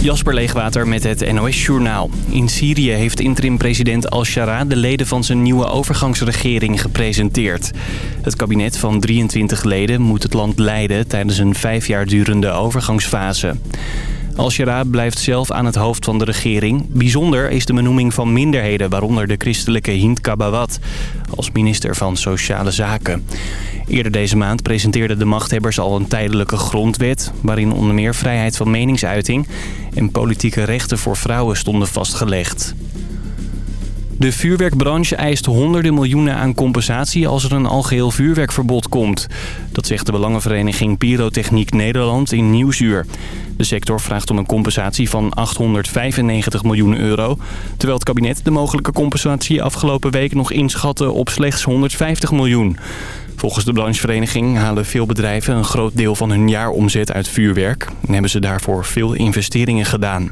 Jasper Leegwater met het NOS Journaal. In Syrië heeft interim-president al-Shara de leden van zijn nieuwe overgangsregering gepresenteerd. Het kabinet van 23 leden moet het land leiden tijdens een vijf jaar durende overgangsfase. Al-Shara blijft zelf aan het hoofd van de regering. Bijzonder is de benoeming van minderheden, waaronder de christelijke Hind Kabawat, als minister van Sociale Zaken. Eerder deze maand presenteerden de machthebbers al een tijdelijke grondwet... waarin onder meer vrijheid van meningsuiting en politieke rechten voor vrouwen stonden vastgelegd. De vuurwerkbranche eist honderden miljoenen aan compensatie als er een algeheel vuurwerkverbod komt. Dat zegt de belangenvereniging Pyrotechniek Nederland in Nieuwsuur. De sector vraagt om een compensatie van 895 miljoen euro... terwijl het kabinet de mogelijke compensatie afgelopen week nog inschatte op slechts 150 miljoen. Volgens de branchevereniging halen veel bedrijven een groot deel van hun jaaromzet uit vuurwerk... en hebben ze daarvoor veel investeringen gedaan.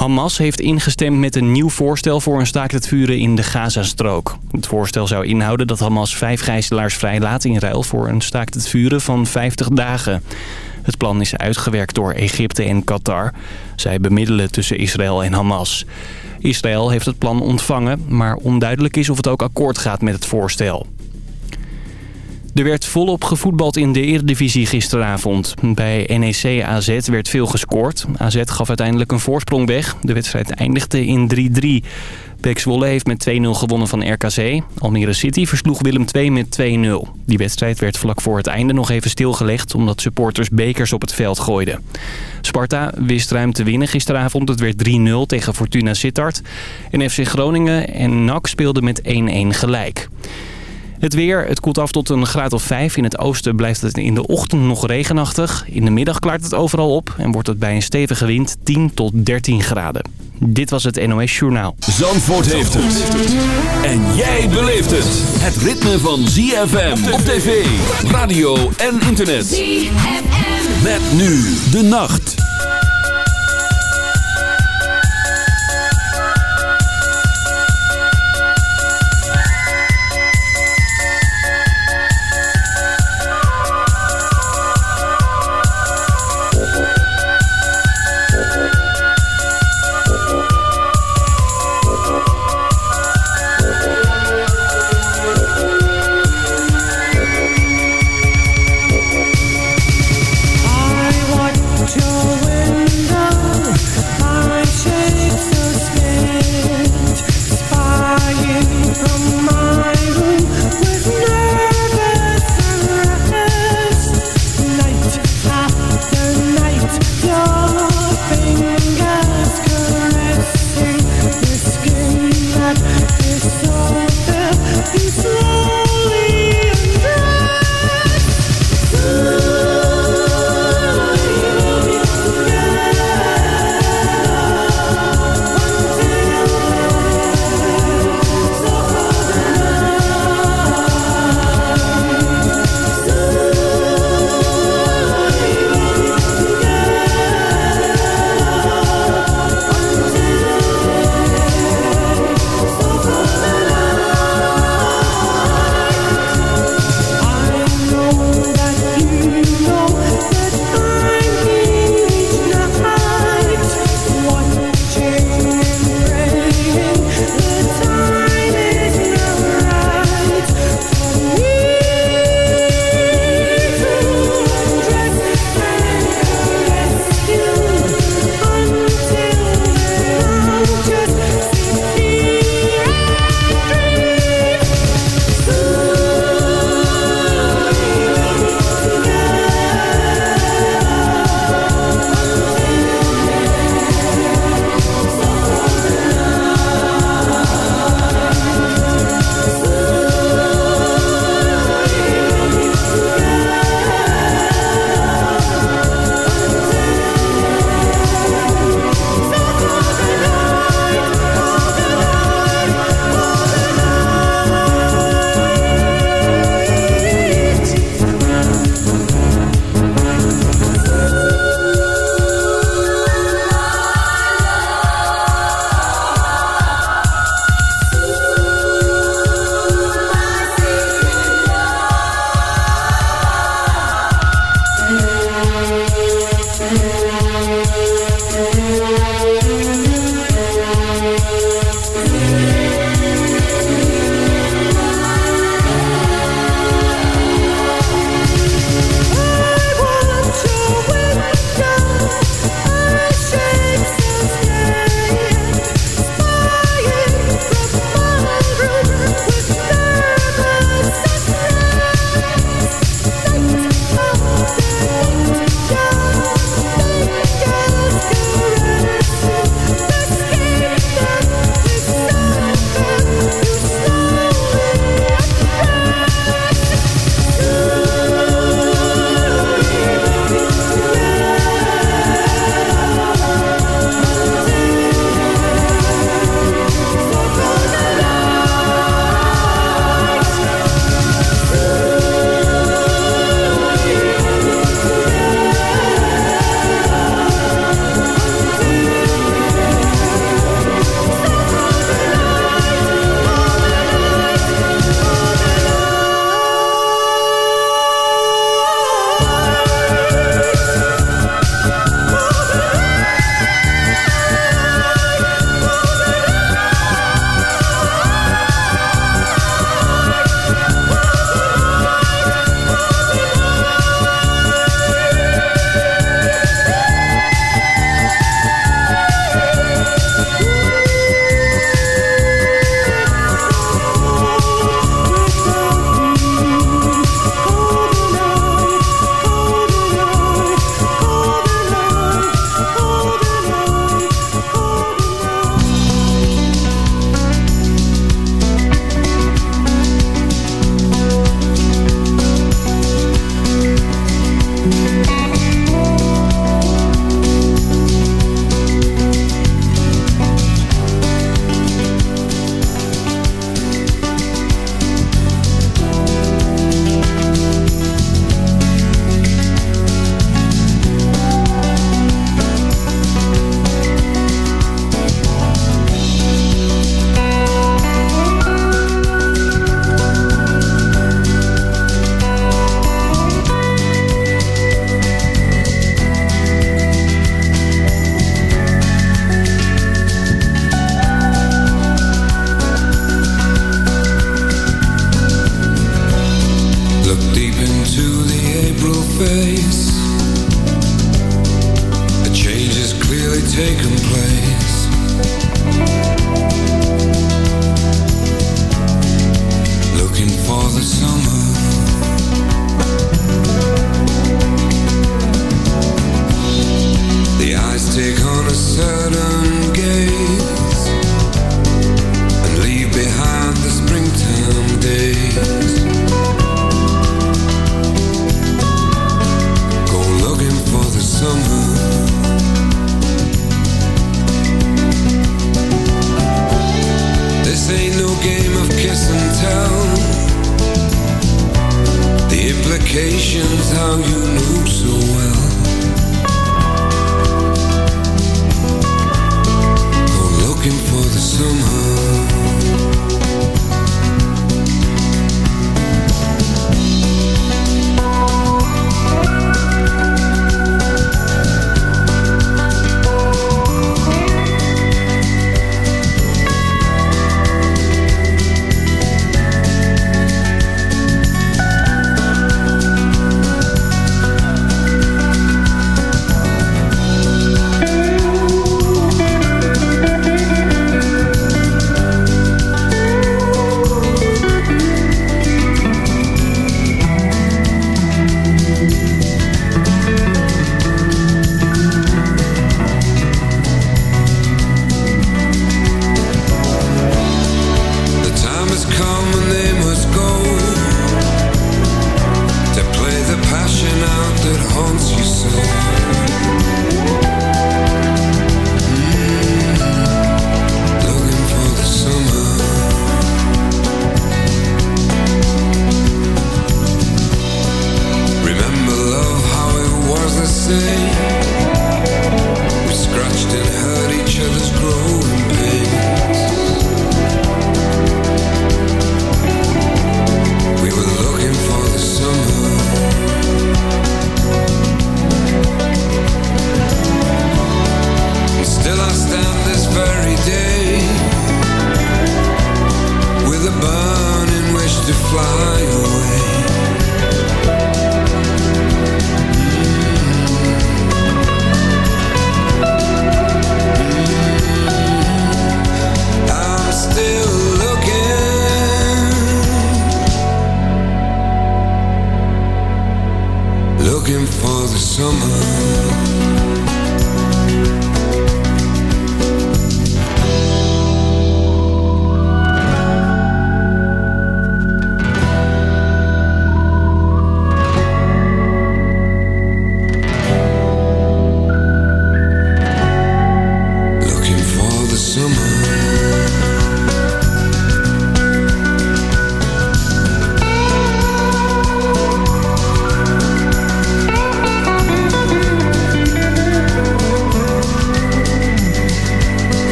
Hamas heeft ingestemd met een nieuw voorstel voor een staakt het vuren in de Gazastrook. Het voorstel zou inhouden dat Hamas vijf gijzelaars vrijlaat in ruil voor een staakt het vuren van 50 dagen. Het plan is uitgewerkt door Egypte en Qatar. Zij bemiddelen tussen Israël en Hamas. Israël heeft het plan ontvangen, maar onduidelijk is of het ook akkoord gaat met het voorstel. Er werd volop gevoetbald in de Eredivisie gisteravond. Bij NEC AZ werd veel gescoord. AZ gaf uiteindelijk een voorsprong weg. De wedstrijd eindigde in 3-3. Pek Zwolle heeft met 2-0 gewonnen van RKC. Almere City versloeg Willem II met 2-0. Die wedstrijd werd vlak voor het einde nog even stilgelegd... omdat supporters bekers op het veld gooiden. Sparta wist ruim te winnen gisteravond. Het werd 3-0 tegen Fortuna Sittard. En FC Groningen en NAC speelden met 1-1 gelijk. Het weer, het koelt af tot een graad of 5. In het oosten blijft het in de ochtend nog regenachtig. In de middag klaart het overal op en wordt het bij een stevige wind 10 tot 13 graden. Dit was het NOS Journaal. Zandvoort heeft het. En jij beleeft het. Het ritme van ZFM op tv, radio en internet. ZFM. Met nu de nacht.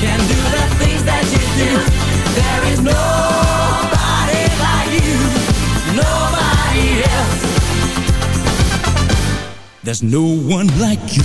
can do the things that you do. There is nobody like you, nobody else. There's no one like you.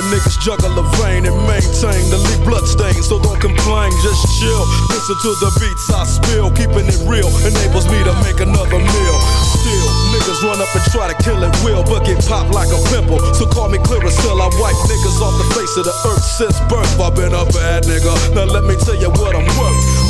A niggas juggle a vein and maintain the leak bloodstains. So don't complain, just chill. Listen to the beats I spill, keeping it real enables me to make another meal. Still, niggas run up and try to kill it will, but get popped like a pimple. So call me clear as Clearasil, I wipe niggas off the face of the earth since birth. I've been a bad nigga. Now let me tell you what I'm worth.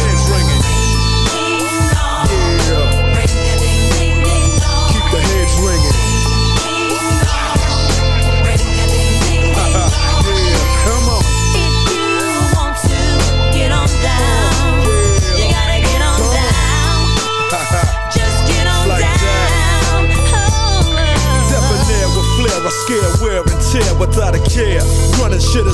Shit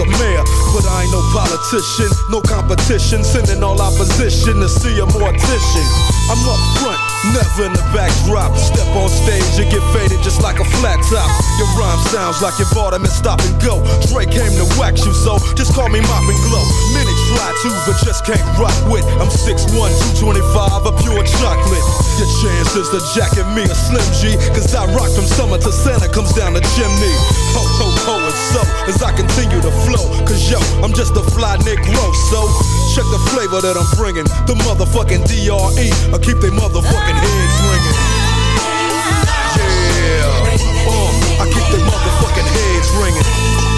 a mayor. But I ain't no politician, no competition. Sending all opposition to see a mortician. I'm up front, never in the backdrop. Step on stage, you get faded just like a flat top. Your rhyme sounds like you bought 'em and stop and go. Dre came to wax you, so just call me Mop and Glow. Many try to, but just can't rock with. I'm 6'1, 225, a pure chocolate. Your chances to jacket me a Slim G, cause I rock from summer to Santa comes down the chimney. Ho, ho, ho, and so as I continue to flow, cause yo, I'm just a fly Negro, so check the flavor that I'm bringing. The motherfucking DRE, I keep they motherfucking heads ringing. Yeah, uh, I keep they motherfucking heads ringing.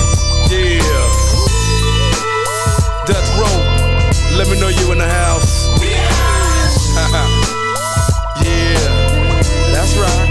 Let me know you in the house. yeah. That's right.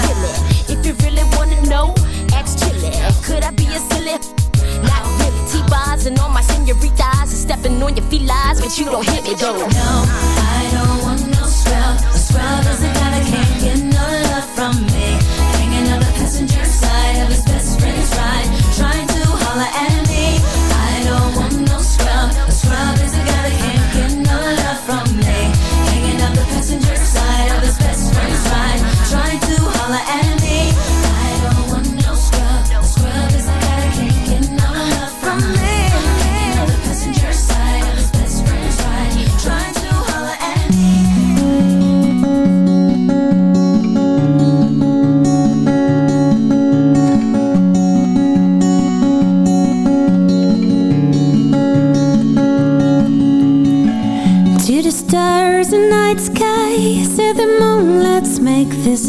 Chili. If you really wanna know, ask Chili. Could I be a silly? Not really. T-bars and all my senoritas and stepping on your feet, lies, but you don't hit me though. No, I don't want no scrub. A scrub is the kind of candy.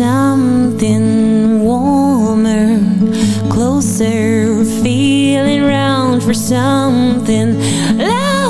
something warmer, closer, feeling round for something louder.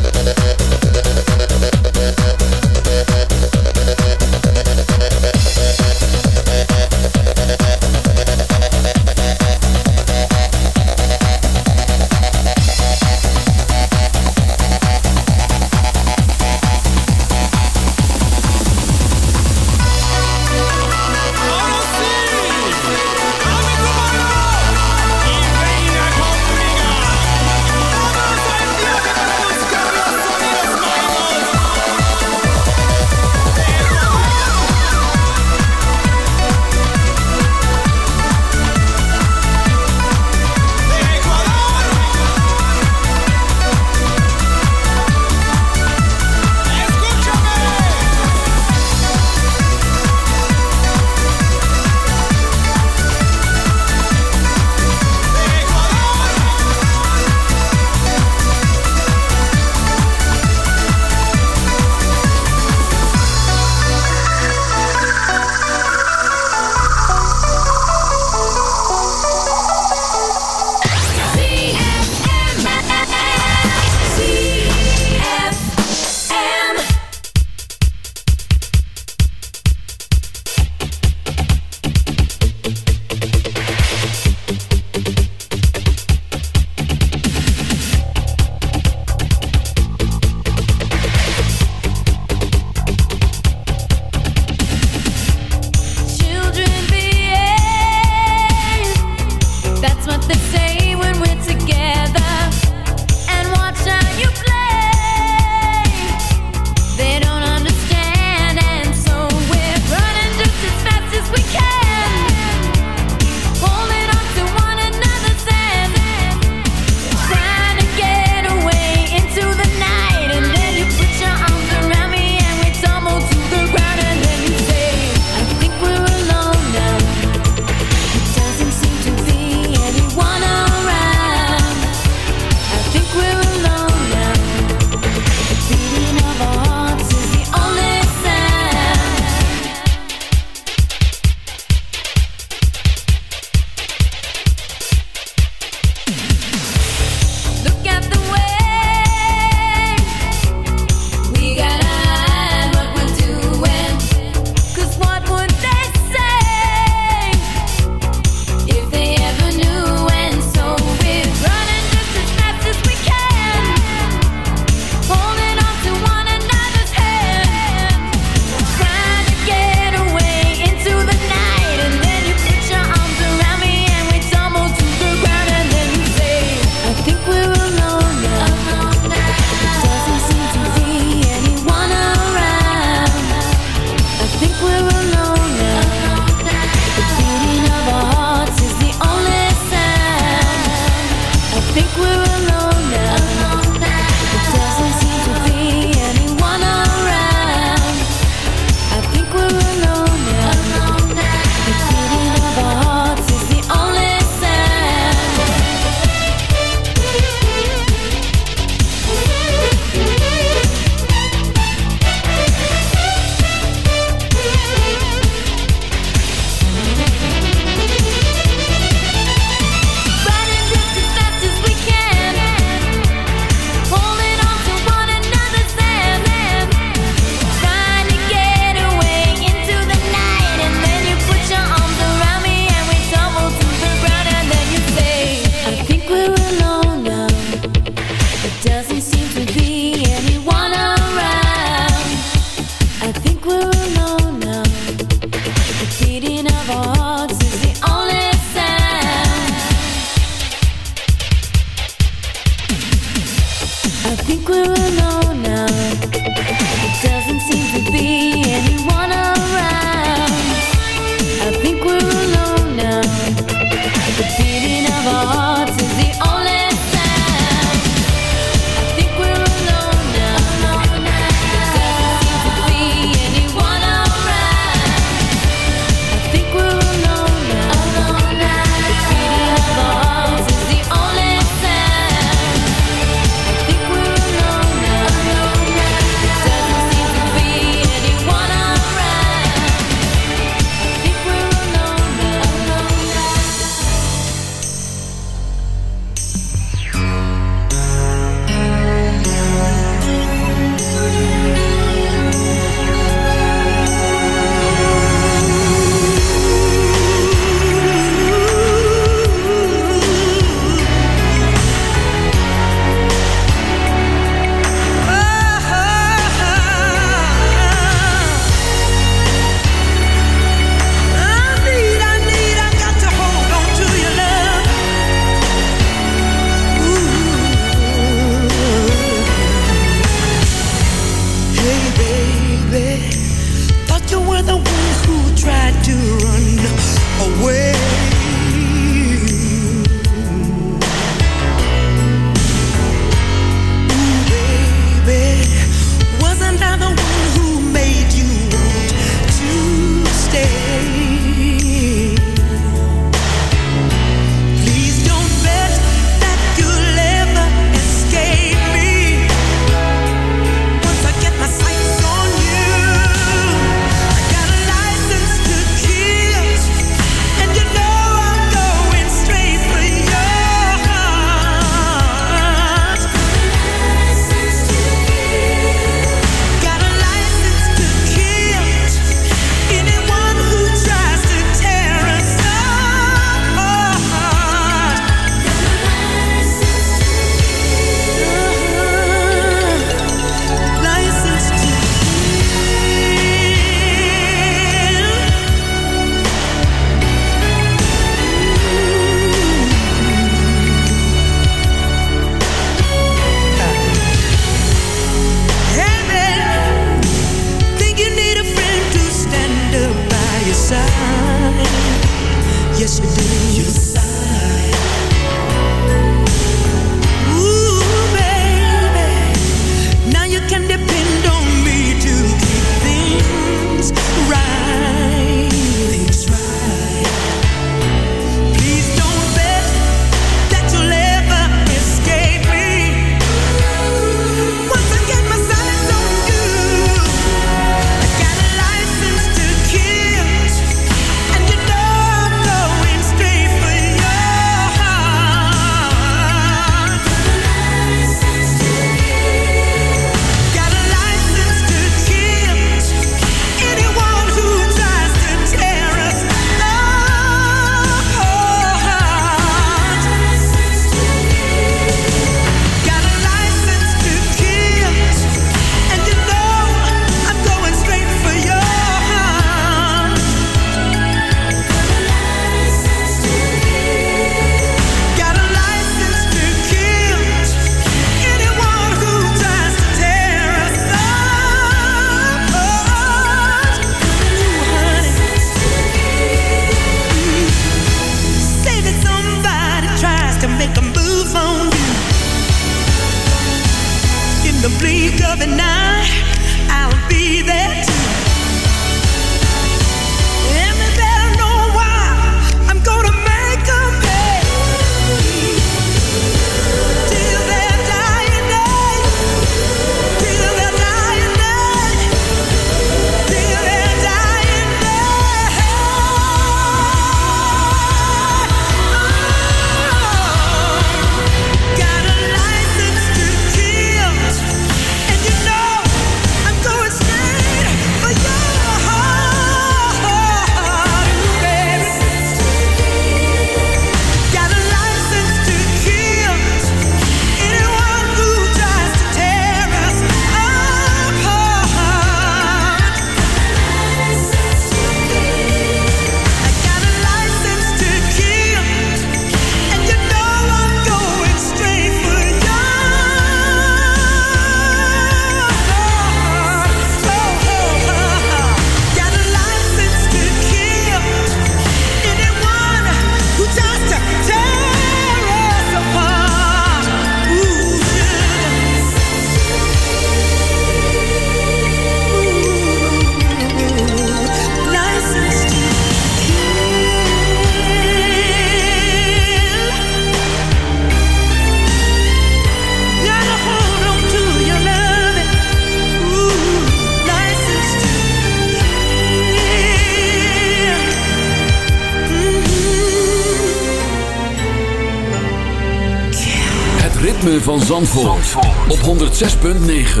Van Zandvoort, op 106.9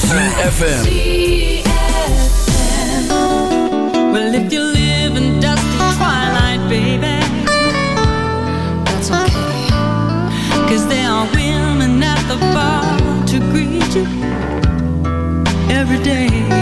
CFFM Well, if you live in dusty twilight, baby, that's okay. Cause there are women at the bar to greet you every day.